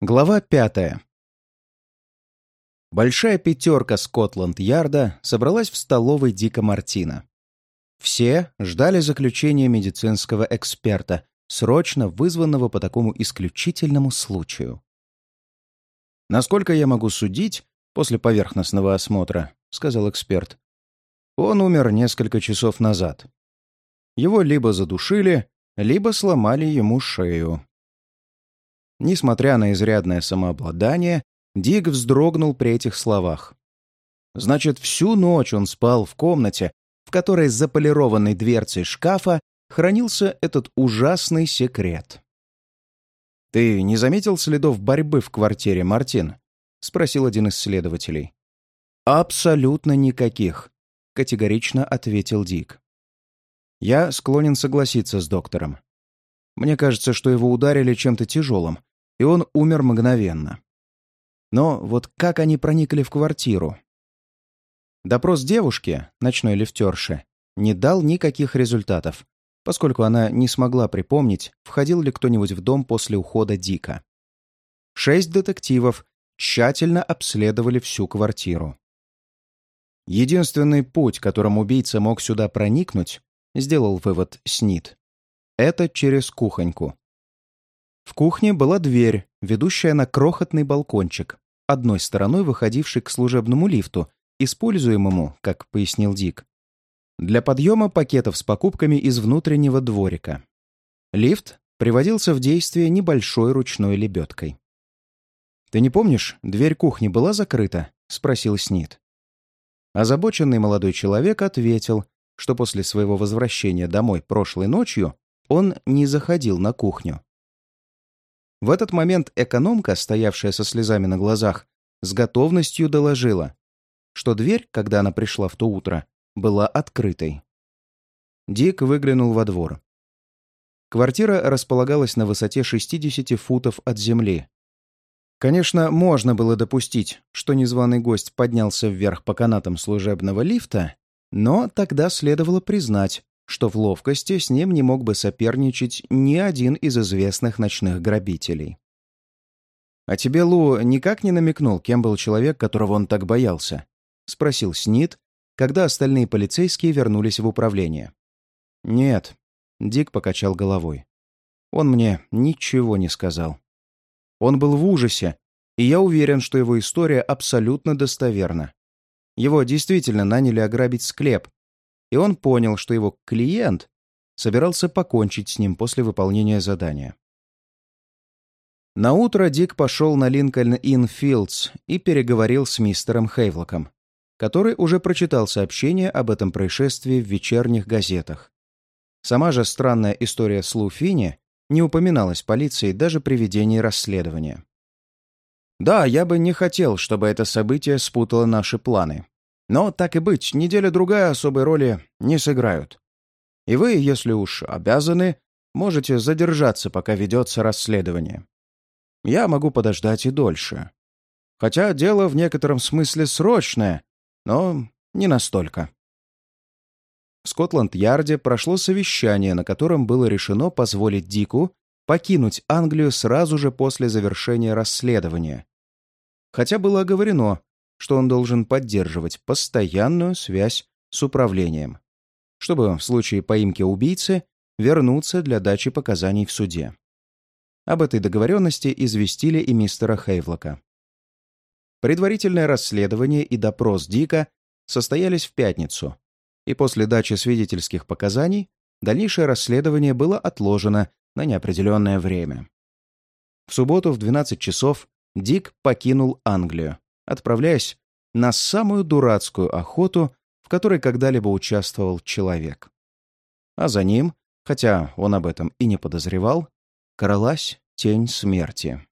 Глава пятая. Большая пятерка Скотланд-Ярда собралась в столовой Дика Мартина. Все ждали заключения медицинского эксперта, срочно вызванного по такому исключительному случаю. «Насколько я могу судить, после поверхностного осмотра», — сказал эксперт, «он умер несколько часов назад. Его либо задушили, либо сломали ему шею. Несмотря на изрядное самообладание, Дик вздрогнул при этих словах. Значит, всю ночь он спал в комнате, в которой за полированной дверцей шкафа хранился этот ужасный секрет. «Ты не заметил следов борьбы в квартире, Мартин?» — спросил один из следователей. «Абсолютно никаких», — категорично ответил Дик. «Я склонен согласиться с доктором. Мне кажется, что его ударили чем-то тяжелым, и он умер мгновенно. Но вот как они проникли в квартиру? Допрос девушки, ночной лифтерши, не дал никаких результатов, поскольку она не смогла припомнить, входил ли кто-нибудь в дом после ухода Дика. Шесть детективов тщательно обследовали всю квартиру. Единственный путь, которым убийца мог сюда проникнуть, сделал вывод Снит, это через кухоньку. В кухне была дверь, ведущая на крохотный балкончик, одной стороной выходивший к служебному лифту, используемому, как пояснил Дик, для подъема пакетов с покупками из внутреннего дворика. Лифт приводился в действие небольшой ручной лебедкой. «Ты не помнишь, дверь кухни была закрыта?» — спросил Снит. Озабоченный молодой человек ответил, что после своего возвращения домой прошлой ночью он не заходил на кухню. В этот момент экономка, стоявшая со слезами на глазах, с готовностью доложила, что дверь, когда она пришла в то утро, была открытой. Дик выглянул во двор. Квартира располагалась на высоте 60 футов от земли. Конечно, можно было допустить, что незваный гость поднялся вверх по канатам служебного лифта, но тогда следовало признать, что в ловкости с ним не мог бы соперничать ни один из известных ночных грабителей. «А тебе Лу никак не намекнул, кем был человек, которого он так боялся?» — спросил Снит, когда остальные полицейские вернулись в управление. «Нет», — Дик покачал головой. «Он мне ничего не сказал. Он был в ужасе, и я уверен, что его история абсолютно достоверна. Его действительно наняли ограбить склеп, и он понял, что его клиент собирался покончить с ним после выполнения задания. На утро Дик пошел на Линкольн-Ин-Филдс и переговорил с мистером Хейвлоком, который уже прочитал сообщение об этом происшествии в вечерних газетах. Сама же странная история с Луфини не упоминалась полицией даже при ведении расследования. «Да, я бы не хотел, чтобы это событие спутало наши планы», но, так и быть, неделя-другая особой роли не сыграют. И вы, если уж обязаны, можете задержаться, пока ведется расследование. Я могу подождать и дольше. Хотя дело в некотором смысле срочное, но не настолько. В Скотланд-Ярде прошло совещание, на котором было решено позволить Дику покинуть Англию сразу же после завершения расследования. Хотя было оговорено, что он должен поддерживать постоянную связь с управлением, чтобы в случае поимки убийцы вернуться для дачи показаний в суде. Об этой договоренности известили и мистера Хейвлока. Предварительное расследование и допрос Дика состоялись в пятницу, и после дачи свидетельских показаний дальнейшее расследование было отложено на неопределенное время. В субботу в 12 часов Дик покинул Англию, отправляясь на самую дурацкую охоту, в которой когда-либо участвовал человек. А за ним, хотя он об этом и не подозревал, кралась тень смерти.